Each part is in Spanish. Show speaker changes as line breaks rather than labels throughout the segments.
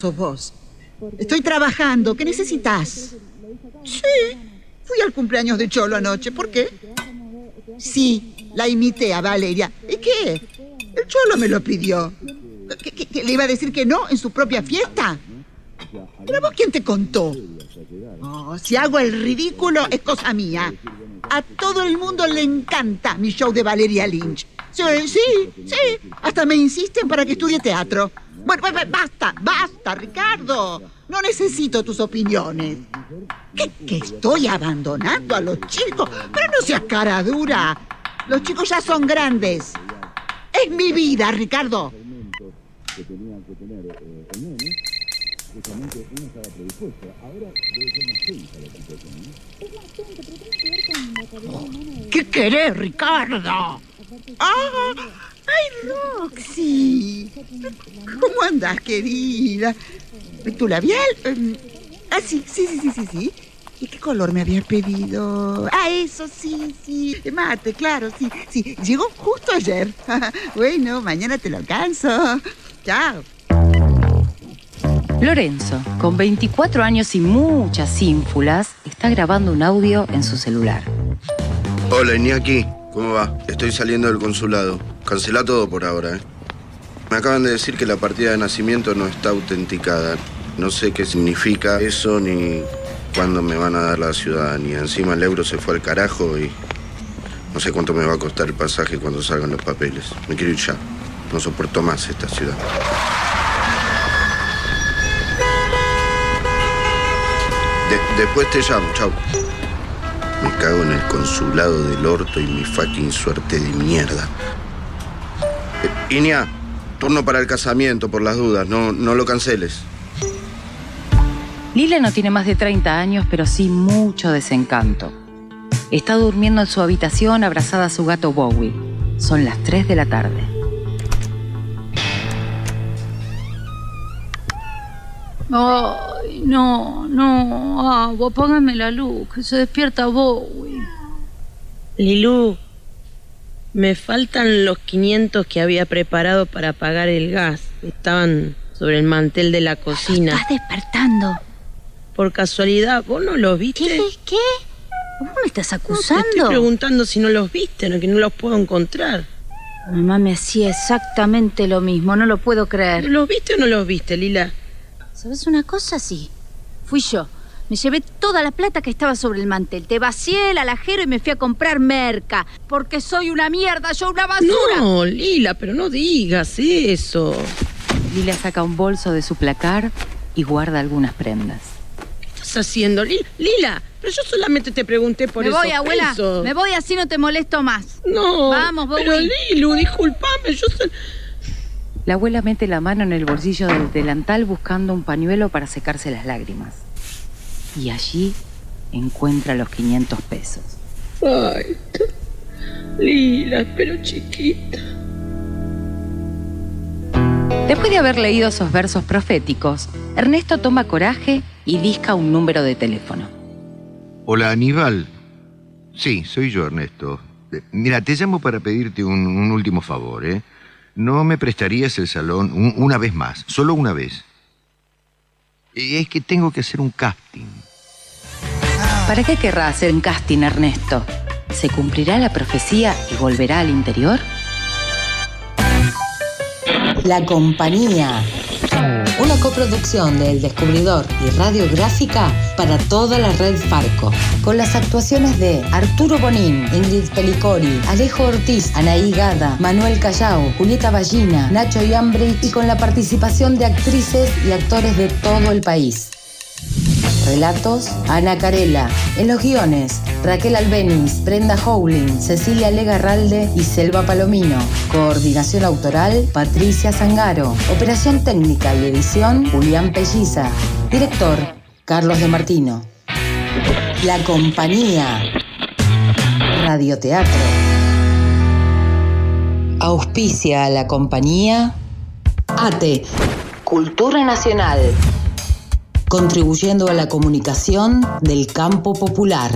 sos vos. Estoy trabajando. ¿Qué necesitas? Sí. Fui al cumpleaños de Cholo anoche. ¿Por qué? Sí, la imité a Valeria. ¿Y qué? El Cholo me lo pidió. ¿Qué, le iba a decir que no en su propia fiesta? ¿Pero vos quién te contó? Oh, si hago el ridículo es cosa mía. A todo el mundo le encanta mi show de Valeria Lynch. Sí, sí, sí. Hasta me insisten para que estudie teatro. Bueno, basta, basta, Ricardo. No necesito tus opiniones. ¿Qué, que estoy abandonando a los chicos? Pero no seas cara dura. Los chicos ya son grandes. Es mi vida, Ricardo. ¿Qué querés, Ricardo? ¡Ah! ¡Ay, Roxy! ¿Cómo andás, querida? ¿Tu labial? Em, Ah, sí, sí, sí, sí, sí, sí. ¿Y qué color me habías pedido? Ah, eso, sí, sí. Mate, claro, sí, sí. Llegó justo ayer. bueno, mañana te lo alcanzo. Chao.
Lorenzo, con 24 años y muchas ínfulas, está grabando un audio en su celular.
Hola, Iñaki. ¿Cómo va? Estoy saliendo del consulado. Cancela todo por ahora, ¿eh? Me acaban de decir que la partida de nacimiento no está autenticada. No sé qué significa eso ni cuándo me van a dar la ciudadanía. Encima el euro se fue al carajo y no sé cuánto me va a costar el pasaje cuando salgan los papeles. Me quiero ir ya. No soporto más esta ciudad. De- después te llamo, chau. Me cago en el consulado del orto y mi fucking suerte de mierda. Iña, turno para el casamiento por las dudas, no, no lo canceles.
Lila no tiene más de 30 años, pero sí mucho desencanto. Está durmiendo en su habitación abrazada a su gato Bowie. Son las 3 de la tarde.
Ay, no, no, agua, apágame la luz, que se despierta Bowie.
Lilú, me faltan los 500 que había preparado para pagar el gas. Estaban sobre el mantel de la cocina.
Estás despertando.
Por casualidad, ¿vos no los viste?
¿Qué? ¿Qué? ¿Vos me estás
Te
acusando?
estoy preguntando si no los viste, no, que no los puedo encontrar.
Mamá me hacía exactamente lo mismo, no lo puedo creer.
¿Los viste o no los viste, Lila?
¿Sabes una cosa? Sí. Fui yo. Me llevé toda la plata que estaba sobre el mantel. Te vacié el alajero y me fui a comprar merca. Porque soy una mierda, yo una basura.
No, Lila, pero no digas eso.
Lila saca un bolso de su placar y guarda algunas prendas.
¿Qué estás haciendo, Lila? Lila, pero yo solamente te pregunté por
me
esos
voy, abuela.
pesos.
Me voy así no te molesto más.
No.
Vamos,
Pero
Bowie.
Lilu, discúlpame, yo soy...
La abuela mete la mano en el bolsillo del delantal buscando un pañuelo para secarse las lágrimas. Y allí encuentra los 500 pesos.
Ay, Lila, pero chiquita.
Después de haber leído esos versos proféticos, Ernesto toma coraje y disca un número de teléfono.
Hola, Aníbal. Sí, soy yo, Ernesto. Eh, Mira, te llamo para pedirte un, un último favor, ¿eh? ¿No me prestarías el salón un- una vez más? Solo una vez. Es que tengo que hacer un casting.
¿Para qué querrá hacer un casting, Ernesto? ¿Se cumplirá la profecía y volverá al interior?
La Compañía. Una coproducción de El Descubridor y Radiográfica para toda la red Farco. Con las actuaciones de Arturo Bonín, Ingrid Pelicori, Alejo Ortiz, Anaí Gada, Manuel Callao, Julieta Ballina, Nacho Iambri y con la participación de actrices y actores de todo el país. Relatos, Ana Carela. En los guiones, Raquel Albeniz, Brenda Howling, Cecilia Legarralde y Selva Palomino. Coordinación autoral, Patricia Zangaro. Operación técnica y edición, Julián Pelliza. Director, Carlos de Martino. La Compañía. Radioteatro. Auspicia a la compañía ATE. Cultura Nacional contribuyendo a la comunicación del campo popular.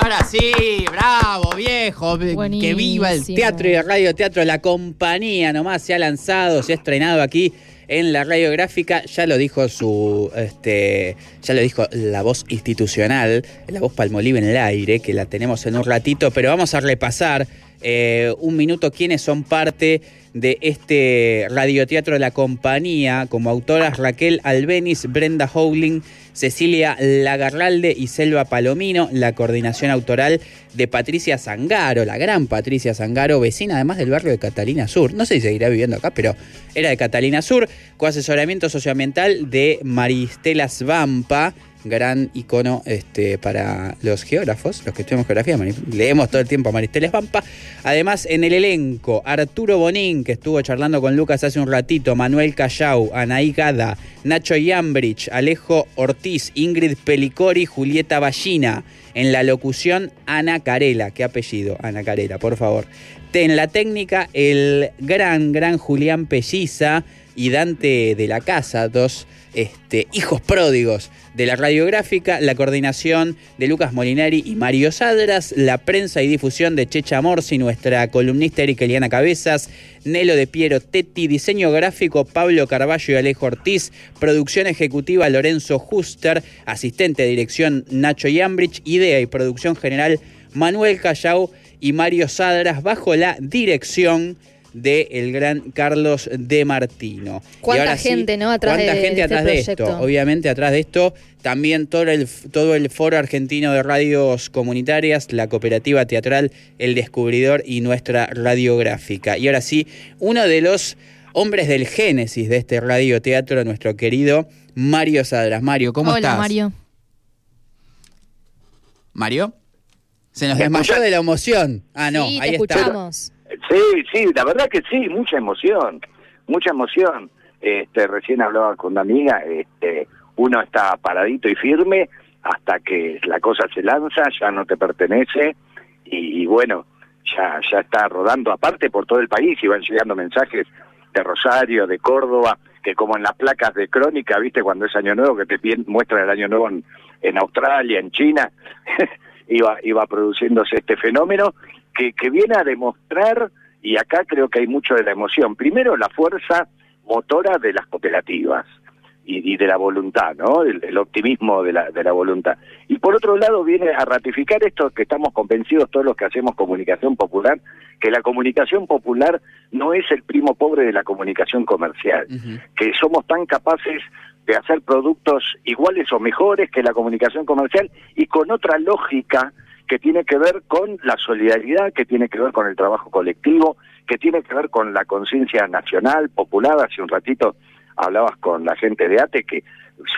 Ahora sí, bravo, viejo. Que viva el teatro y el radioteatro. La compañía nomás se ha lanzado, se ha estrenado aquí en la radiográfica. Ya lo dijo su, este, ya lo dijo la voz institucional, la voz Palmolive en el aire, que la tenemos en un ratito, pero vamos a repasar eh, un minuto quiénes son parte de este radioteatro La Compañía, como autoras Raquel Albeniz, Brenda Howling, Cecilia Lagarralde y Selva Palomino, la coordinación autoral de Patricia Zangaro, la gran Patricia Zangaro, vecina además del barrio de Catalina Sur. No sé si seguirá viviendo acá, pero era de Catalina Sur, coasesoramiento socioambiental de Maristela Svampa gran icono este, para los geógrafos, los que estudiamos geografía, leemos todo el tiempo a Maristeles Pampa. Además, en el elenco, Arturo Bonín, que estuvo charlando con Lucas hace un ratito, Manuel Callao, Anaí Gada, Nacho Yambrich, Alejo Ortiz, Ingrid Pelicori, Julieta Ballina. En la locución, Ana Carela. ¿Qué apellido? Ana Carela, por favor. En la técnica, el gran, gran Julián Pelliza y Dante de la Casa, dos este, hijos pródigos de la radiográfica, la coordinación de Lucas Molinari y Mario Sadras, la prensa y difusión de Checha Morsi, nuestra columnista Erika Eliana Cabezas, Nelo de Piero Tetti, diseño gráfico Pablo Carballo y Alejo Ortiz, producción ejecutiva Lorenzo Juster, asistente de dirección Nacho Yambrich, idea y producción general Manuel Callao y Mario Sadras, bajo la dirección del el gran Carlos De Martino.
¿Cuánta gente, no? Atrás
¿Cuánta
de,
gente
este
atrás de esto? Obviamente atrás de esto también todo el, todo el Foro Argentino de Radios Comunitarias, la Cooperativa Teatral El Descubridor y nuestra radiográfica. Y ahora sí, uno de los hombres del génesis de este radioteatro, nuestro querido Mario Sadras. Mario, ¿cómo
Hola,
estás?
Mario.
¿Mario? Se nos desmayó de la emoción. Ah, no,
sí,
ahí
te
está.
escuchamos.
Sí, sí, la verdad que sí, mucha emoción, mucha emoción. Este, recién hablaba con una amiga, este, uno está paradito y firme hasta que la cosa se lanza, ya no te pertenece y, bueno, ya ya está rodando aparte por todo el país y van llegando mensajes de Rosario, de Córdoba, que como en las placas de crónica, viste, cuando es Año Nuevo, que te muestran el Año Nuevo en, en Australia, en China, iba, iba produciéndose este fenómeno que, que viene a demostrar, y acá creo que hay mucho de la emoción, primero la fuerza motora de las cooperativas y, y de la voluntad, ¿no? El, el optimismo de la, de la voluntad. Y por otro lado viene a ratificar esto que estamos convencidos todos los que hacemos comunicación popular, que la comunicación popular no es el primo pobre de la comunicación comercial, que somos tan capaces de hacer productos iguales o mejores que la comunicación comercial y con otra lógica que tiene que ver con la solidaridad, que tiene que ver con el trabajo colectivo, que tiene que ver con la conciencia nacional, popular. Hace un ratito hablabas con la gente de ATE, que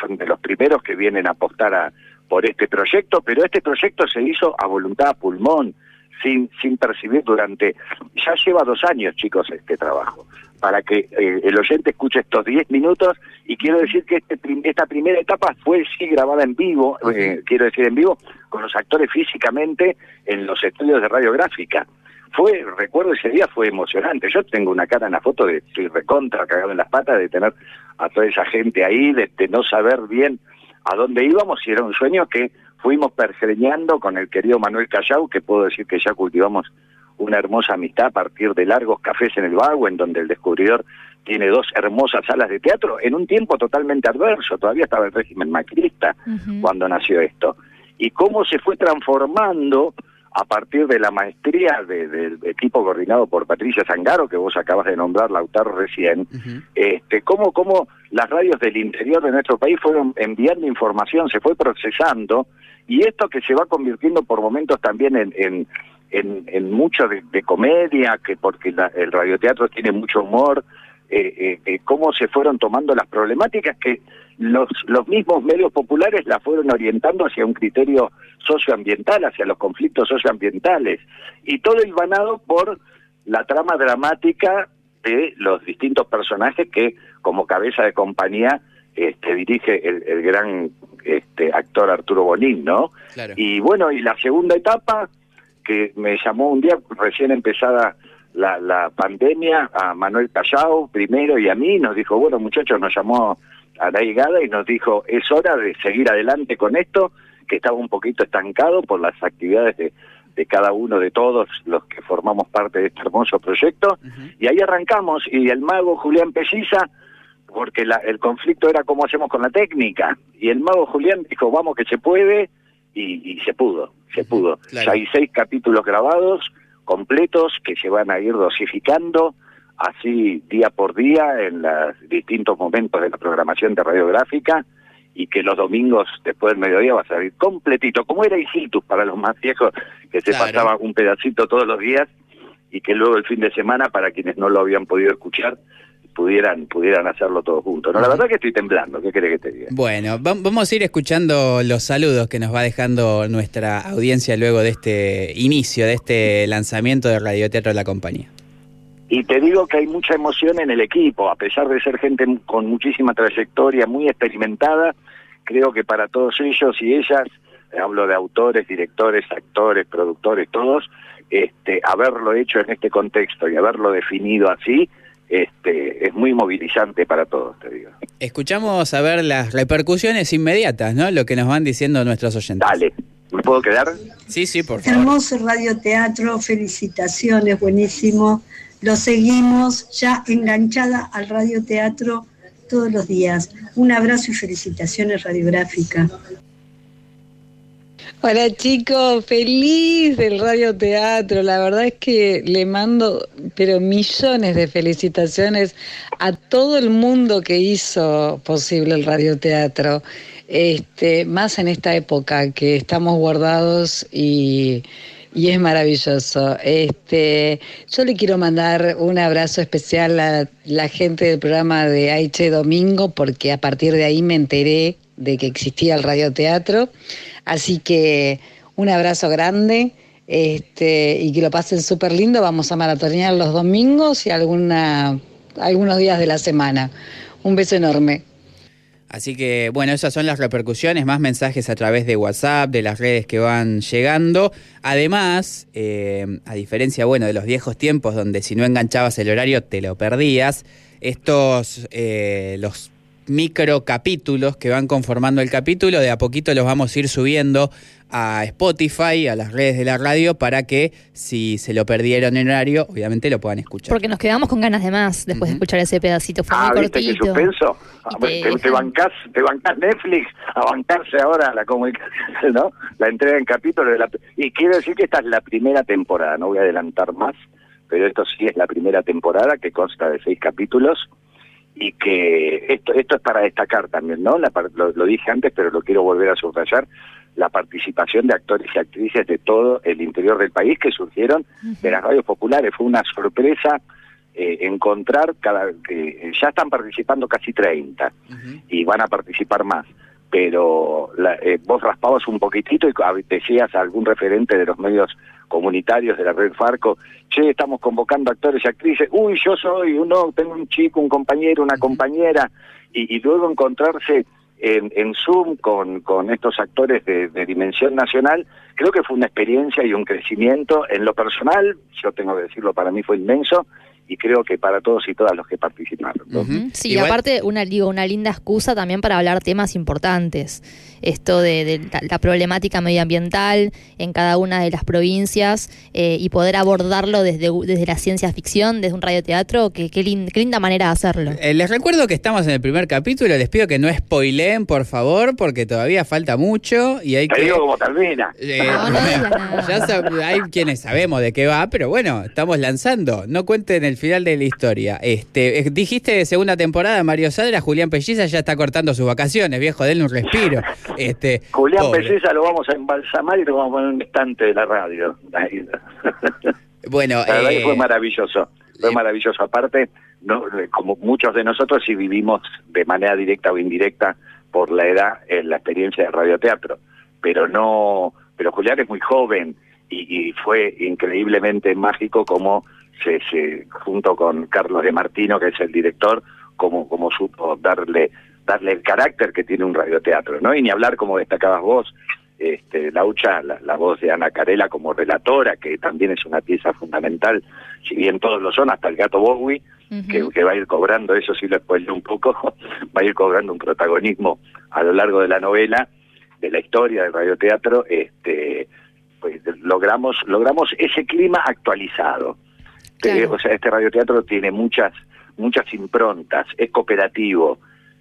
son de los primeros que vienen a apostar a, por este proyecto, pero este proyecto se hizo a voluntad, a pulmón, sin, sin percibir durante... Ya lleva dos años, chicos, este trabajo, para que eh, el oyente escuche estos 10 minutos, y quiero decir que este, esta primera etapa fue sí grabada en vivo, eh, quiero decir en vivo, con los actores físicamente en los estudios de radiográfica. Fue, recuerdo ese día, fue emocionante. Yo tengo una cara en la foto de estoy recontra, cagado en las patas, de tener a toda esa gente ahí, de, de no saber bien a dónde íbamos, y era un sueño que fuimos pergeñando con el querido Manuel Callao, que puedo decir que ya cultivamos una hermosa amistad a partir de largos cafés en el Bago, en donde el descubridor tiene dos hermosas salas de teatro, en un tiempo totalmente adverso, todavía estaba el régimen macrista cuando nació esto. Y cómo se fue transformando a partir de la maestría de- del equipo coordinado por Patricia Zangaro, que vos acabas de nombrar, Lautaro recién, este, cómo, cómo las radios del interior de nuestro país fueron enviando información, se fue procesando, y esto que se va convirtiendo por momentos también en, en, en, en mucho de, de comedia, que porque la- el radioteatro tiene mucho humor, eh, eh, cómo se fueron tomando las problemáticas que los, los mismos medios populares la fueron orientando hacia un criterio socioambiental, hacia los conflictos socioambientales, y todo hilvanado por la trama dramática de los distintos personajes que como cabeza de compañía este, dirige el, el gran este, actor Arturo Bonín, ¿no?
Claro.
Y bueno, y la segunda etapa, que me llamó un día recién empezada la, la pandemia, a Manuel Callao primero y a mí, nos dijo, bueno muchachos, nos llamó a la higada y nos dijo, es hora de seguir adelante con esto, que estaba un poquito estancado por las actividades de, de cada uno de todos los que formamos parte de este hermoso proyecto. Y ahí arrancamos y el mago Julián Pelliza, porque la, el conflicto era cómo hacemos con la técnica, y el mago Julián dijo, vamos que se puede, y, se pudo, se pudo. hay seis capítulos grabados, completos, que se van a ir dosificando así día por día en los distintos momentos de la programación de radiográfica y que los domingos después del mediodía va a salir completito, como era Isitus para los más viejos, que se pasaba un pedacito todos los días y que luego el fin de semana, para quienes no lo habían podido escuchar, pudieran pudieran hacerlo todos juntos. No, la verdad que estoy temblando, ¿qué querés que te diga?
Bueno, vamos a ir escuchando los saludos que nos va dejando nuestra audiencia luego de este inicio, de este lanzamiento de Radioteatro de la compañía.
Y te digo que hay mucha emoción en el equipo, a pesar de ser gente con muchísima trayectoria, muy experimentada, creo que para todos ellos y ellas, hablo de autores, directores, actores, productores, todos, este, haberlo hecho en este contexto y haberlo definido así, este, es muy movilizante para todos, te digo.
Escuchamos a ver las repercusiones inmediatas, ¿no? Lo que nos van diciendo nuestros oyentes.
Dale. ¿Me puedo quedar?
Sí, sí, por favor.
Hermoso radioteatro, felicitaciones, buenísimo. Lo seguimos ya enganchada al radioteatro todos los días. Un abrazo y felicitaciones radiográfica.
Hola chicos, feliz del radioteatro. La verdad es que le mando, pero millones de felicitaciones a todo el mundo que hizo posible el radioteatro. Este, más en esta época que estamos guardados y y es maravilloso. Este, yo le quiero mandar un abrazo especial a la gente del programa de Aiche Domingo, porque a partir de ahí me enteré de que existía el radioteatro. Así que un abrazo grande este, y que lo pasen súper lindo. Vamos a maratonear los domingos y alguna, algunos días de la semana. Un beso enorme.
Así que bueno, esas son las repercusiones, más mensajes a través de WhatsApp, de las redes que van llegando. Además, eh, a diferencia bueno de los viejos tiempos donde si no enganchabas el horario te lo perdías, estos eh, los micro capítulos que van conformando el capítulo, de a poquito los vamos a ir subiendo a Spotify, a las redes de la radio, para que si se lo perdieron en horario, obviamente lo puedan escuchar.
Porque nos quedamos con ganas de más después de escuchar ese pedacito. Fue
ah,
muy
¿viste qué suspenso? Ah, te, te, bancás, te bancás Netflix a bancarse ahora la comunicación, ¿no? La entrega en capítulo. De la, y quiero decir que esta es la primera temporada, no voy a adelantar más, pero esto sí es la primera temporada que consta de seis capítulos y que esto esto es para destacar también, ¿no? lo, dije antes, pero lo quiero volver a subrayar, la participación de actores y actrices de todo el interior del país que surgieron de las radios populares. Fue una sorpresa eh, encontrar cada que ya están participando casi 30 y van a participar más. Pero eh, vos raspabas un poquitito y decías a algún referente de los medios comunitarios de la red Farco, che, estamos convocando actores y actrices, uy, yo soy uno, tengo un chico, un compañero, una compañera, y luego encontrarse en, Zoom con, con estos actores de, de, dimensión nacional, creo que fue una experiencia y un crecimiento. En lo personal, yo tengo que decirlo, para mí fue inmenso y creo que para todos y todas los que participaron.
Sí, aparte una digo una linda excusa también para hablar temas importantes. Esto de, la, problemática medioambiental en cada una de las provincias eh, y poder abordarlo desde, desde la ciencia ficción, desde un radioteatro, que qué, linda manera de hacerlo.
Eh, les recuerdo que estamos en el primer capítulo, les pido que no spoileen, por favor, porque todavía falta mucho y hay
Te
que...
digo como termina.
Eh, ya hay quienes sabemos de qué va, pero bueno, estamos lanzando. No cuenten el final de la historia. Este, eh, dijiste segunda temporada, Mario Sadra, Julián Pelliza ya está cortando sus vacaciones, viejo, denle un respiro. Este,
Julián Pelliza lo vamos a embalsamar y lo vamos a poner en un estante de la radio.
bueno,
la verdad fue eh, maravilloso, fue maravilloso. Aparte, no, como muchos de nosotros si vivimos de manera directa o indirecta por la edad en la experiencia de radioteatro, pero no, pero Julián es muy joven y, y fue increíblemente mágico como se, junto con Carlos de Martino, que es el director, como, como supo darle, darle el carácter que tiene un radioteatro, ¿no? Y ni hablar, como destacabas vos, este, Laucha, la, la voz de Ana Carela como relatora, que también es una pieza fundamental, si bien todos lo son, hasta el gato Bowie, que, va a ir cobrando, eso sí lo spoilé un poco, va a ir cobrando un protagonismo a lo largo de la novela, de la historia del radioteatro, este, pues logramos, logramos ese clima actualizado. Eh, o sea, este radioteatro tiene muchas, muchas improntas, es cooperativo,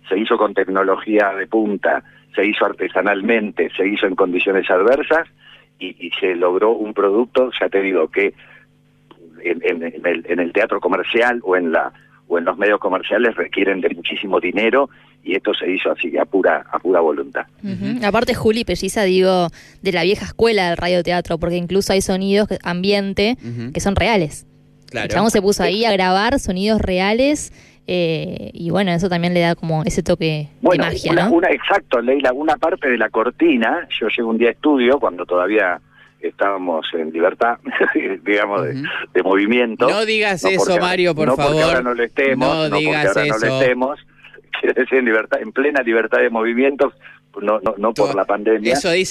se hizo con tecnología de punta, se hizo artesanalmente, se hizo en condiciones adversas y, se logró un producto, ya te digo, que en, el, en el teatro comercial o en la o en los medios comerciales requieren de muchísimo dinero y esto se hizo así, a pura, a pura voluntad.
Aparte, Juli precisa, digo, de la vieja escuela del radioteatro, porque incluso hay sonidos, ambiente, que son reales. Claro. El se puso ahí a grabar sonidos reales eh, y bueno, eso también le da como ese toque de magia,
¿no? Una, exacto, Leila, una parte de la cortina, yo llego un día a estudio cuando todavía estábamos en libertad, digamos, de, movimiento.
No digas eso, Mario, por favor.
Porque ahora no lo estemos, no, digas ahora eso. no lo estemos, quiere decir en libertad, en plena libertad de movimiento, no, no, no por la pandemia.
Eso dice